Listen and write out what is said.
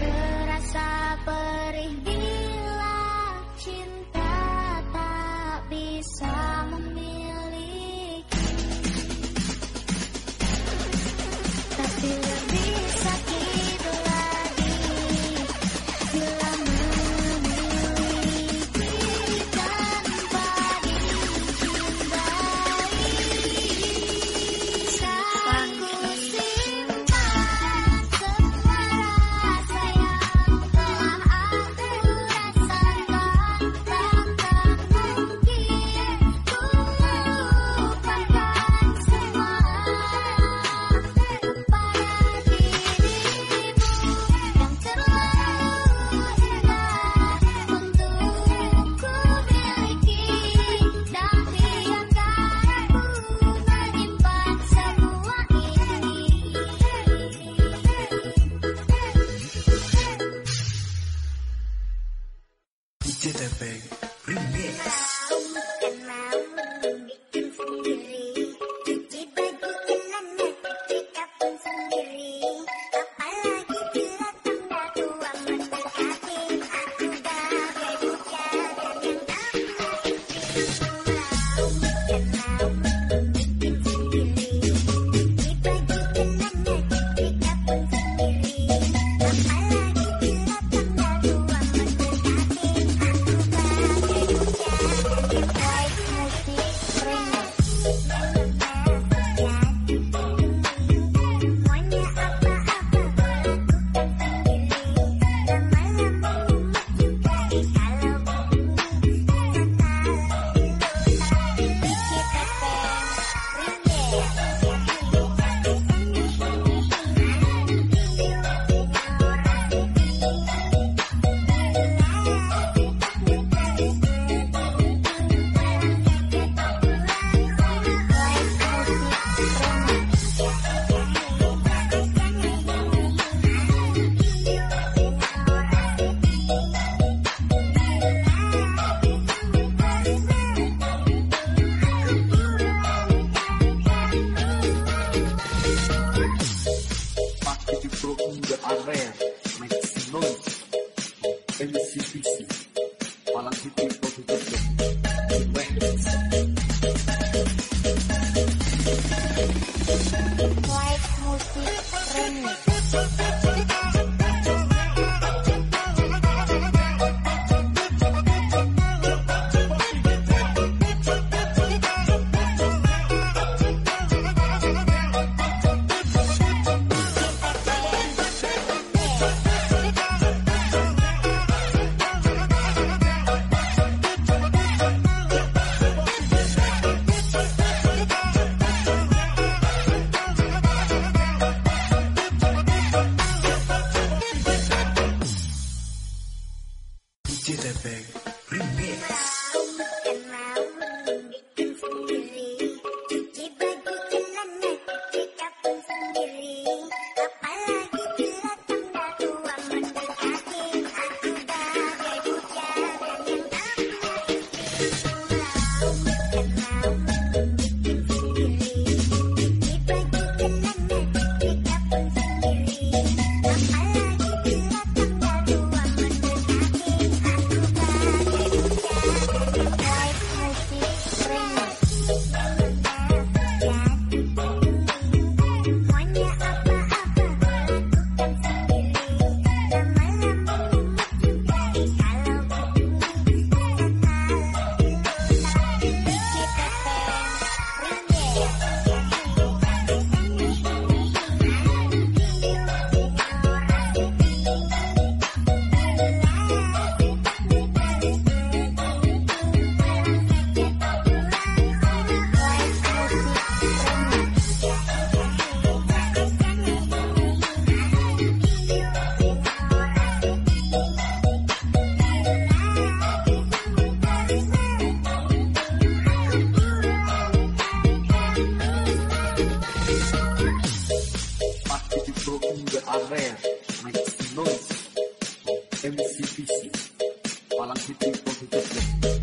Terasa perih bila cinta tak bisa DJ Tempeh Remix. Baby, see, see, see. Balance it, City Bag Remix. difícil. Falar que tem ponto